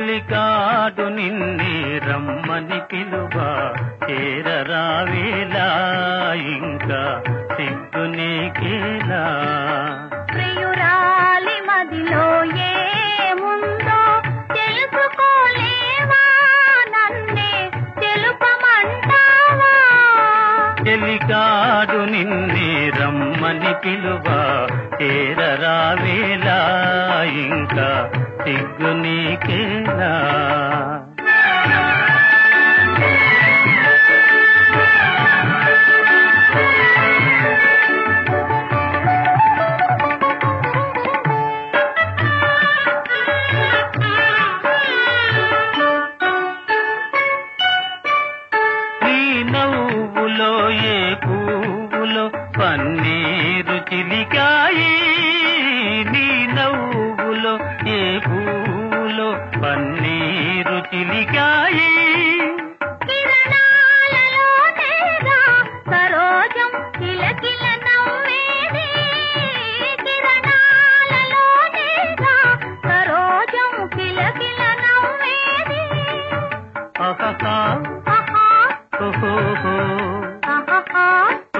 కలికాడు నిన్నే రమ్మని పిలువా. చేరరావేలా ఇంకా సిగ్గునే కేలా ప్రియురాలి మదిలో ఏముందో తెలుసుకోలేవా నన్నే తెలుపమంటావా? నిన్నే రమ్మని పిలువా. చేరరావేలా ఇంకా సిగ్గు నీకేనా? నవ్వులో ఏ పువ్వులో పన్నీ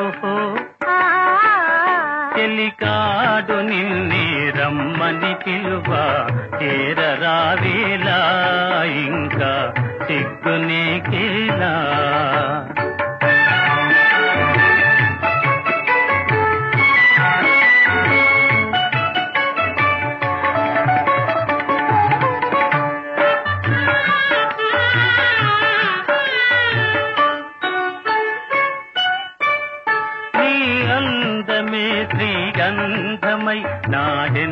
ఓహో. ఆ. చెలికాడు నిన్నే పిలువ చేరరావేలా ఇంకా సిగ్గు నీకేలా శ్రీగంధమై నాడెందమలరిల్చే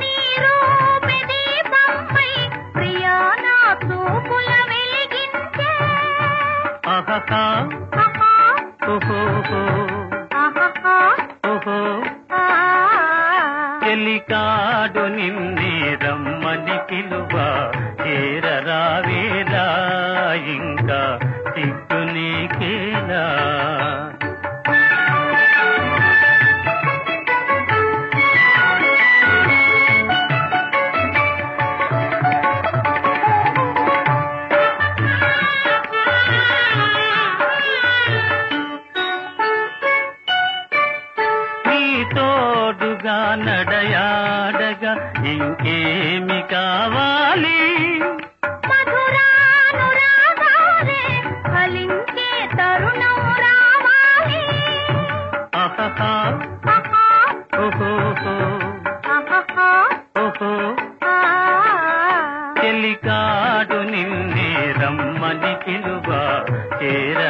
నీ రూపి దీపంపై ప్రియా నా చూపుల వెలిగించే. అహహా. ఆహా ఓహోహో ఆహా ఓహో. చెలికాడు నిన్నే తోడుగా నడయాడగా ఇంకేమి కావాలి? చెలికాడు నిన్నే రమ్మని పిలువ చేర